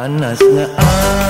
Panas na ah